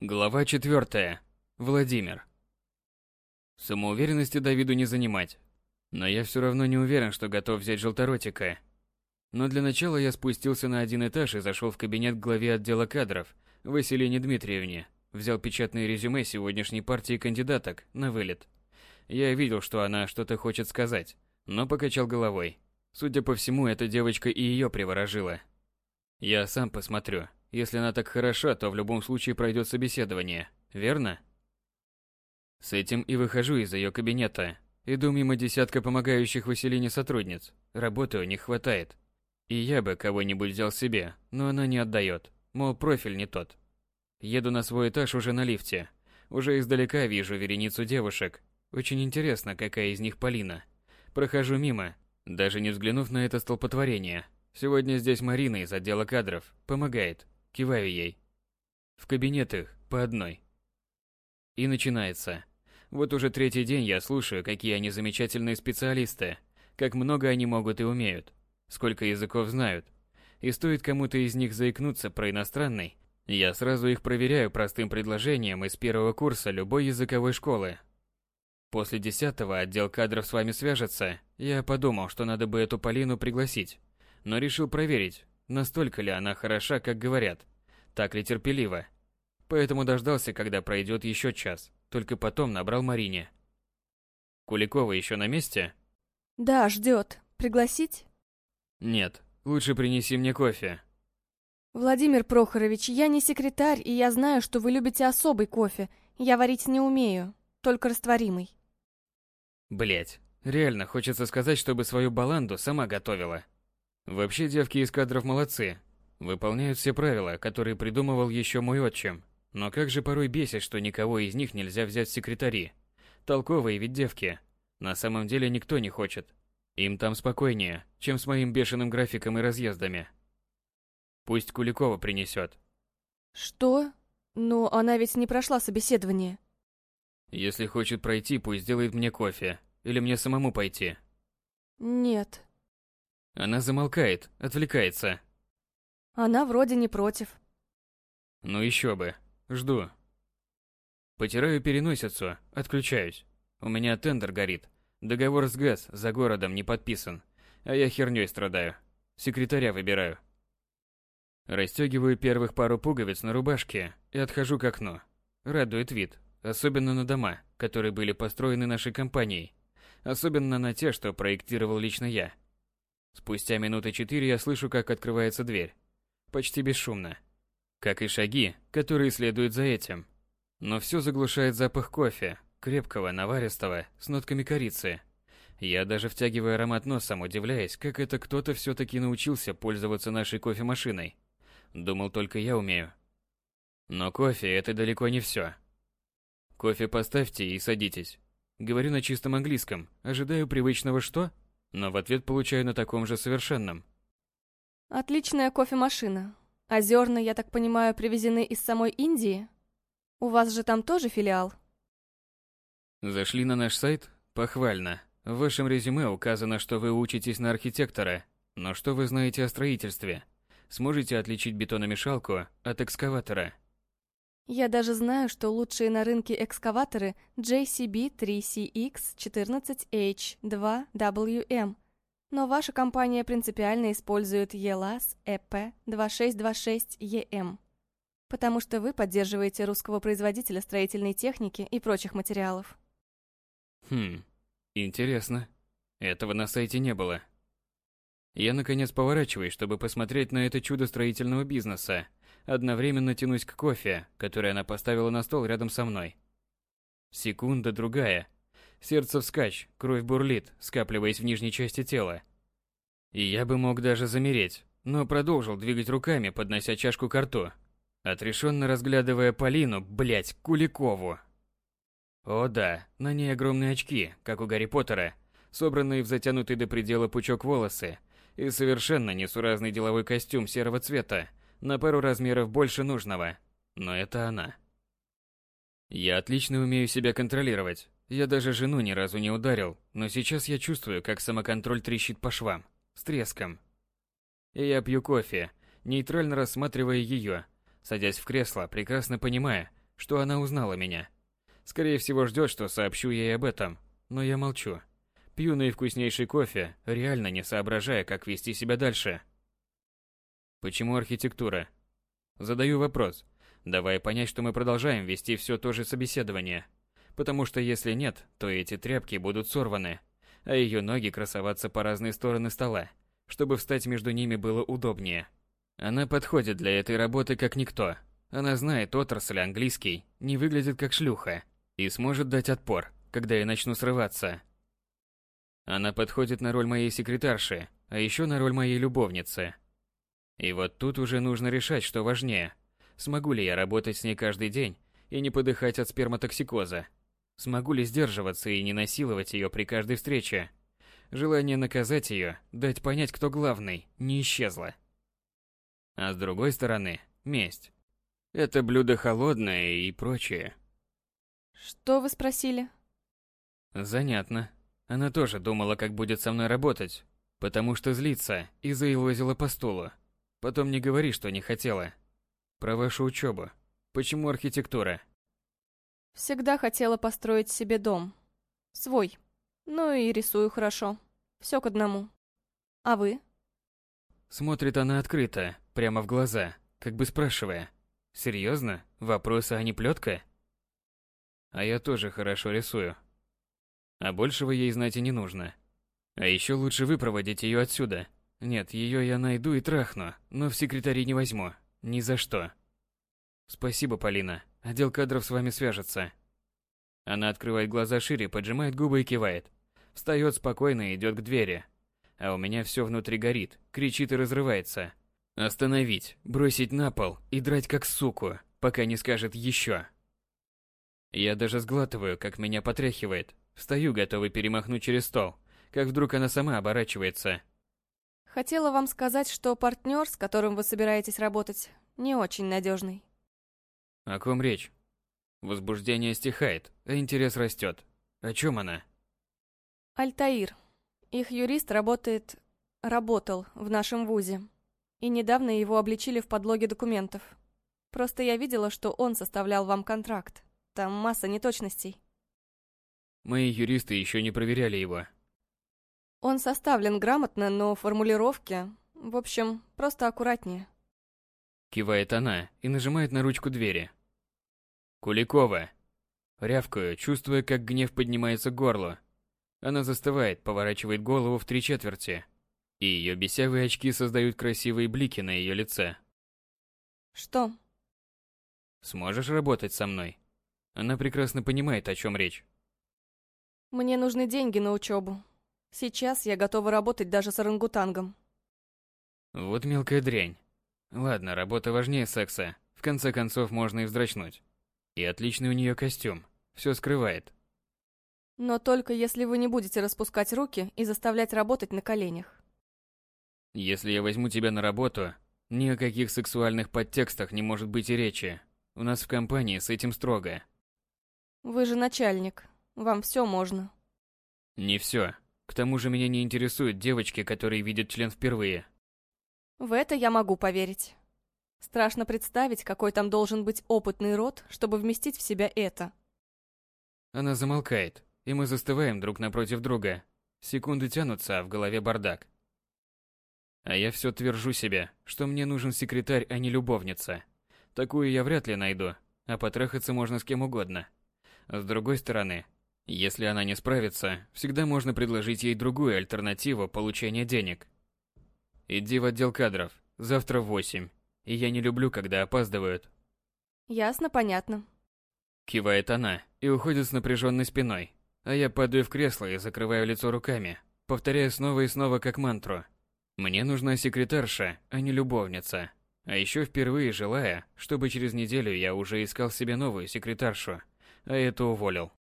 Глава 4. Владимир. Самоуверенности Давиду не занимать. Но я все равно не уверен, что готов взять желторотика. Но для начала я спустился на один этаж и зашел в кабинет к главе отдела кадров Василине Дмитриевне. Взял печатное резюме сегодняшней партии кандидаток на вылет. Я видел, что она что-то хочет сказать, но покачал головой. Судя по всему, эта девочка и ее приворожила. Я сам посмотрю. Если она так хороша, то в любом случае пройдет собеседование, верно? С этим и выхожу из ее кабинета. Иду мимо десятка помогающих Василине сотрудниц. Работы у них хватает. И я бы кого-нибудь взял себе, но она не отдает. Мол, профиль не тот. Еду на свой этаж уже на лифте. Уже издалека вижу вереницу девушек. Очень интересно, какая из них Полина. Прохожу мимо, даже не взглянув на это столпотворение. Сегодня здесь Марина из отдела кадров. Помогает. Киваю ей. В кабинет их, по одной. И начинается. Вот уже третий день я слушаю, какие они замечательные специалисты, как много они могут и умеют, сколько языков знают. И стоит кому-то из них заикнуться про иностранный, я сразу их проверяю простым предложением из первого курса любой языковой школы. После десятого отдел кадров с вами свяжется. Я подумал, что надо бы эту Полину пригласить, но решил проверить, Настолько ли она хороша, как говорят? Так ли терпелива? Поэтому дождался, когда пройдет еще час. Только потом набрал Марине. Куликова еще на месте? Да, ждет. Пригласить? Нет, лучше принеси мне кофе. Владимир Прохорович, я не секретарь, и я знаю, что вы любите особый кофе. Я варить не умею, только растворимый. Блять, реально хочется сказать, чтобы свою баланду сама готовила. Вообще девки из кадров молодцы. Выполняют все правила, которые придумывал еще мой отчим. Но как же порой бесит, что никого из них нельзя взять в секретари. Толковые ведь девки. На самом деле никто не хочет. Им там спокойнее, чем с моим бешеным графиком и разъездами. Пусть Куликова принесет. Что? Но она ведь не прошла собеседование. Если хочет пройти, пусть сделает мне кофе. Или мне самому пойти. Нет, она замолкает, отвлекается. Она вроде не против. Ну еще бы. Жду. Потираю переносицу, отключаюсь. У меня тендер горит. Договор с ГАЗ за городом не подписан. А я херней страдаю. Секретаря выбираю. Растёгиваю первых пару пуговиц на рубашке и отхожу к окну. Радует вид, особенно на дома, которые были построены нашей компанией. Особенно на те, что проектировал лично я. Спустя минуты четыре я слышу, как открывается дверь. Почти бесшумно. Как и шаги, которые следуют за этим. Но все заглушает запах кофе, крепкого, наваристого, с нотками корицы. Я даже втягиваю аромат носом, удивляясь, как это кто-то все-таки научился пользоваться нашей кофемашиной. Думал, только я умею. Но кофе – это далеко не все. Кофе поставьте и садитесь. Говорю на чистом английском, ожидаю привычного «что?» Но в ответ получаю на таком же совершенном. Отличная кофемашина. А зерна, я так понимаю, привезены из самой Индии? У вас же там тоже филиал? Зашли на наш сайт? Похвально. В вашем резюме указано, что вы учитесь на архитектора. Но что вы знаете о строительстве? Сможете отличить бетономешалку от экскаватора? Я даже знаю, что лучшие на рынке экскаваторы JCB3CX14H2WM. Но ваша компания принципиально использует ELAS EP2626EM, потому что вы поддерживаете русского производителя строительной техники и прочих материалов. Хм, интересно. Этого на сайте не было. Я наконец поворачиваюсь, чтобы посмотреть на это чудо строительного бизнеса, Одновременно тянусь к кофе, который она поставила на стол рядом со мной. Секунда, другая. Сердце вскачь, кровь бурлит, скапливаясь в нижней части тела. И я бы мог даже замереть, но продолжил двигать руками, поднося чашку к рту, отрешенно разглядывая Полину, блять, Куликову. О да, на ней огромные очки, как у Гарри Поттера, собранные в затянутый до предела пучок волосы, и совершенно несуразный деловой костюм серого цвета, на пару размеров больше нужного. Но это она. Я отлично умею себя контролировать. Я даже жену ни разу не ударил, но сейчас я чувствую, как самоконтроль трещит по швам, с треском. И я пью кофе, нейтрально рассматривая ее, садясь в кресло, прекрасно понимая, что она узнала меня. Скорее всего, ждет, что сообщу ей об этом, но я молчу. Пью наивкуснейший кофе, реально не соображая, как вести себя дальше. Почему архитектура? Задаю вопрос, давая понять, что мы продолжаем вести все то же собеседование. Потому что если нет, то эти тряпки будут сорваны, а ее ноги красоваться по разные стороны стола, чтобы встать между ними было удобнее. Она подходит для этой работы как никто. Она знает отрасль английский, не выглядит как шлюха и сможет дать отпор, когда я начну срываться. Она подходит на роль моей секретарши, а еще на роль моей любовницы. И вот тут уже нужно решать, что важнее. Смогу ли я работать с ней каждый день и не подыхать от сперматоксикоза? Смогу ли сдерживаться и не насиловать ее при каждой встрече? Желание наказать ее, дать понять, кто главный, не исчезло. А с другой стороны, месть. Это блюдо холодное и прочее. Что вы спросили? Занятно. Она тоже думала, как будет со мной работать, потому что злится и заилозила по стулу. Потом не говори, что не хотела. Про вашу учебу. Почему архитектура? Всегда хотела построить себе дом. Свой. Ну и рисую хорошо. Все к одному. А вы? Смотрит она открыто, прямо в глаза, как бы спрашивая. Серьезно? Вопросы, а не плетка? А я тоже хорошо рисую. А большего ей знать и не нужно. А еще лучше выпроводить ее отсюда. Нет, ее я найду и трахну, но в секретари не возьму. Ни за что. Спасибо, Полина. Отдел кадров с вами свяжется. Она открывает глаза шире, поджимает губы и кивает. Встает спокойно и идет к двери. А у меня все внутри горит, кричит и разрывается. Остановить, бросить на пол и драть как суку, пока не скажет еще. Я даже сглатываю, как меня потряхивает. Встаю, готовый перемахнуть через стол, как вдруг она сама оборачивается. Хотела вам сказать, что партнер, с которым вы собираетесь работать, не очень надежный. О ком речь? Возбуждение стихает, а интерес растет. О чем она? Альтаир. Их юрист работает... работал в нашем вузе. И недавно его обличили в подлоге документов. Просто я видела, что он составлял вам контракт. Там масса неточностей. Мои юристы еще не проверяли его. Он составлен грамотно, но формулировки... В общем, просто аккуратнее. Кивает она и нажимает на ручку двери. Куликова. Рявкаю, чувствуя, как гнев поднимается к горлу. Она застывает, поворачивает голову в три четверти. И ее бесявые очки создают красивые блики на ее лице. Что? Сможешь работать со мной? Она прекрасно понимает, о чем речь. Мне нужны деньги на учебу. Сейчас я готова работать даже с орангутангом. Вот мелкая дрянь. Ладно, работа важнее секса. В конце концов, можно и вздрачнуть. И отличный у нее костюм. Все скрывает. Но только если вы не будете распускать руки и заставлять работать на коленях. Если я возьму тебя на работу, ни о каких сексуальных подтекстах не может быть и речи. У нас в компании с этим строго. Вы же начальник. Вам все можно. Не все. К тому же меня не интересуют девочки, которые видят член впервые. В это я могу поверить. Страшно представить, какой там должен быть опытный рот, чтобы вместить в себя это. Она замолкает, и мы застываем друг напротив друга. Секунды тянутся, а в голове бардак. А я все твержу себе, что мне нужен секретарь, а не любовница. Такую я вряд ли найду, а потрахаться можно с кем угодно. С другой стороны, если она не справится, всегда можно предложить ей другую альтернативу получения денег. Иди в отдел кадров, завтра в восемь. И я не люблю, когда опаздывают. Ясно, понятно. Кивает она и уходит с напряженной спиной. А я падаю в кресло и закрываю лицо руками, повторяя снова и снова как мантру. Мне нужна секретарша, а не любовница. А еще впервые желая, чтобы через неделю я уже искал себе новую секретаршу, а эту уволил.